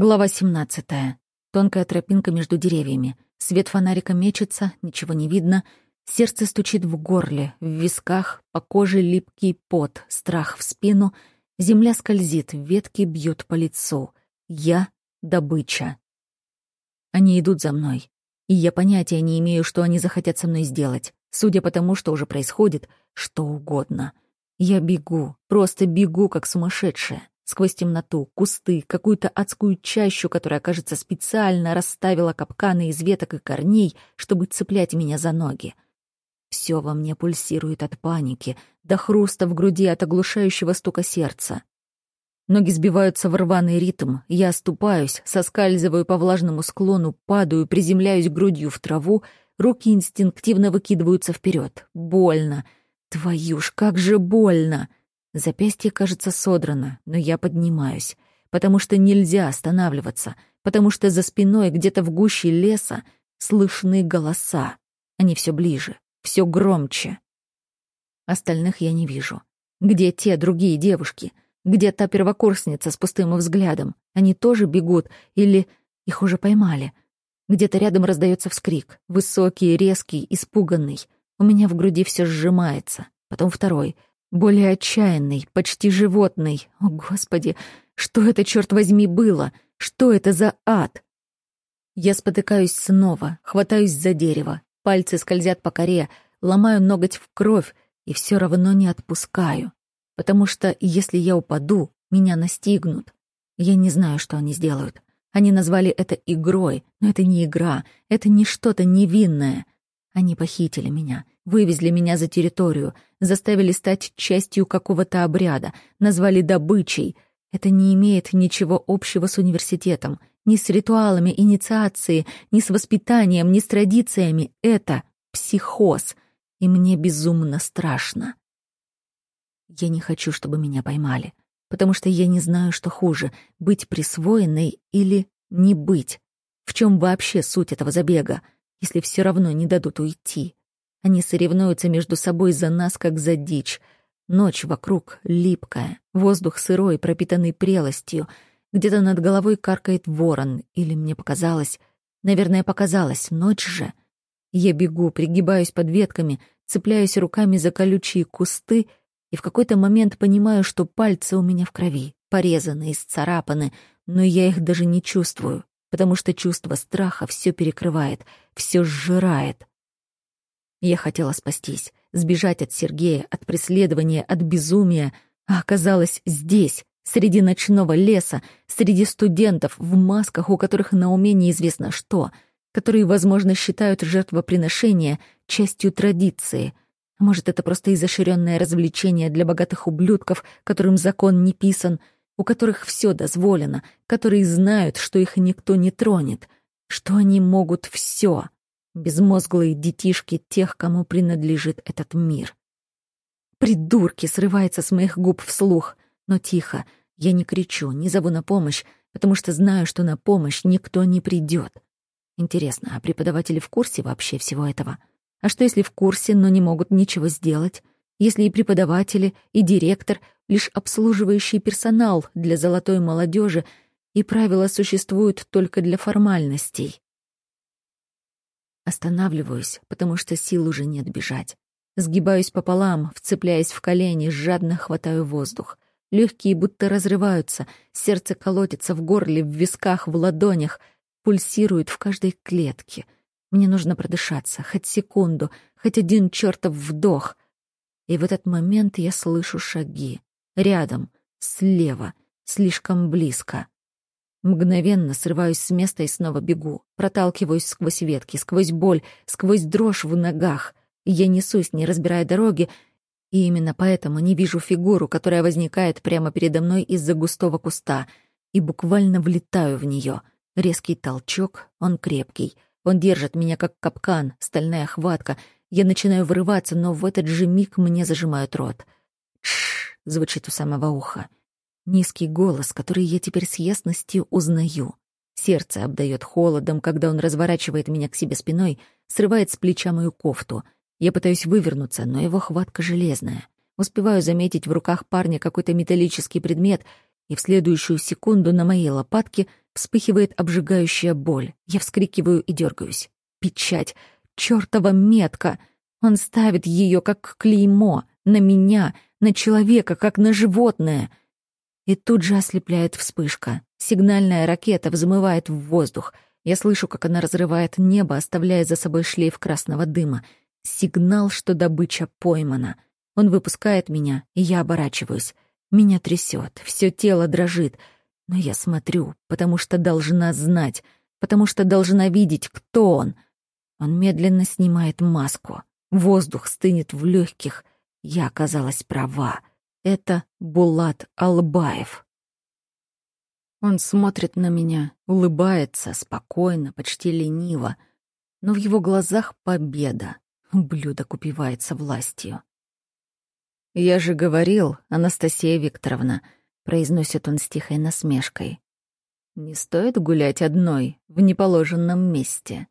Глава 17. Тонкая тропинка между деревьями. Свет фонарика мечется, ничего не видно. Сердце стучит в горле, в висках, по коже липкий пот, страх в спину. Земля скользит, ветки бьют по лицу. Я — добыча. Они идут за мной. И я понятия не имею, что они захотят со мной сделать. Судя по тому, что уже происходит, что угодно. Я бегу, просто бегу, как сумасшедшая сквозь темноту, кусты, какую-то адскую чащу, которая, кажется, специально расставила капканы из веток и корней, чтобы цеплять меня за ноги. Все во мне пульсирует от паники, до хруста в груди от оглушающего стука сердца. Ноги сбиваются в рваный ритм, я оступаюсь, соскальзываю по влажному склону, падаю, приземляюсь грудью в траву, руки инстинктивно выкидываются вперед. Больно. Твою ж, как же больно! Запястье, кажется, содрано, но я поднимаюсь, потому что нельзя останавливаться, потому что за спиной, где-то в гуще леса, слышны голоса. Они все ближе, все громче. Остальных я не вижу. Где те другие девушки? Где та первокурсница с пустым взглядом? Они тоже бегут или их уже поймали? Где-то рядом раздается вскрик, высокий, резкий, испуганный. У меня в груди все сжимается. Потом второй — более отчаянный, почти животный. О, Господи, что это, черт возьми, было? Что это за ад? Я спотыкаюсь снова, хватаюсь за дерево, пальцы скользят по коре, ломаю ноготь в кровь и все равно не отпускаю. Потому что если я упаду, меня настигнут. Я не знаю, что они сделают. Они назвали это игрой, но это не игра, это не что-то невинное. Они похитили меня, Вывезли меня за территорию, заставили стать частью какого-то обряда, назвали добычей. Это не имеет ничего общего с университетом, ни с ритуалами инициации, ни с воспитанием, ни с традициями. Это психоз, и мне безумно страшно. Я не хочу, чтобы меня поймали, потому что я не знаю, что хуже — быть присвоенной или не быть. В чем вообще суть этого забега, если все равно не дадут уйти? Они соревнуются между собой за нас, как за дичь. Ночь вокруг липкая, воздух сырой, пропитанный прелостью. Где-то над головой каркает ворон, или мне показалось... Наверное, показалось, ночь же. Я бегу, пригибаюсь под ветками, цепляюсь руками за колючие кусты и в какой-то момент понимаю, что пальцы у меня в крови, порезаны, исцарапаны, но я их даже не чувствую, потому что чувство страха все перекрывает, все сжирает. Я хотела спастись, сбежать от Сергея, от преследования, от безумия, а оказалась здесь, среди ночного леса, среди студентов в масках, у которых на уме неизвестно что, которые, возможно, считают жертвоприношение частью традиции. Может, это просто изощренное развлечение для богатых ублюдков, которым закон не писан, у которых все дозволено, которые знают, что их никто не тронет, что они могут все безмозглые детишки тех, кому принадлежит этот мир. «Придурки!» — срывается с моих губ вслух, но тихо. Я не кричу, не зову на помощь, потому что знаю, что на помощь никто не придет. Интересно, а преподаватели в курсе вообще всего этого? А что, если в курсе, но не могут ничего сделать? Если и преподаватели, и директор — лишь обслуживающий персонал для золотой молодежи, и правила существуют только для формальностей? Останавливаюсь, потому что сил уже нет бежать. Сгибаюсь пополам, вцепляясь в колени, жадно хватаю воздух. Легкие будто разрываются, сердце колотится в горле, в висках, в ладонях, пульсирует в каждой клетке. Мне нужно продышаться, хоть секунду, хоть один чертов вдох. И в этот момент я слышу шаги. Рядом, слева, слишком близко. Мгновенно срываюсь с места и снова бегу. Проталкиваюсь сквозь ветки, сквозь боль, сквозь дрожь в ногах. Я несусь, не разбирая дороги, и именно поэтому не вижу фигуру, которая возникает прямо передо мной из-за густого куста, и буквально влетаю в нее. Резкий толчок, он крепкий. Он держит меня как капкан, стальная хватка. Я начинаю вырываться, но в этот же миг мне зажимают рот. «Тш!» — звучит у самого уха. Низкий голос, который я теперь с ясностью узнаю. Сердце обдает холодом, когда он разворачивает меня к себе спиной, срывает с плеча мою кофту. Я пытаюсь вывернуться, но его хватка железная. Успеваю заметить в руках парня какой-то металлический предмет, и в следующую секунду на моей лопатке Вспыхивает обжигающая боль. Я вскрикиваю и дергаюсь. Печать. Чёртова метка. Он ставит ее как клеймо. На меня. На человека, как на животное. И тут же ослепляет вспышка. Сигнальная ракета взмывает в воздух. Я слышу, как она разрывает небо, оставляя за собой шлейф красного дыма. Сигнал, что добыча поймана. Он выпускает меня, и я оборачиваюсь. Меня трясет, все тело дрожит — но я смотрю, потому что должна знать, потому что должна видеть, кто он. Он медленно снимает маску. Воздух стынет в легких. Я оказалась права. Это Булат Албаев. Он смотрит на меня, улыбается, спокойно, почти лениво. Но в его глазах победа. Ублюдок упивается властью. «Я же говорил, Анастасия Викторовна», произносит он с тихой насмешкой. Не стоит гулять одной в неположенном месте.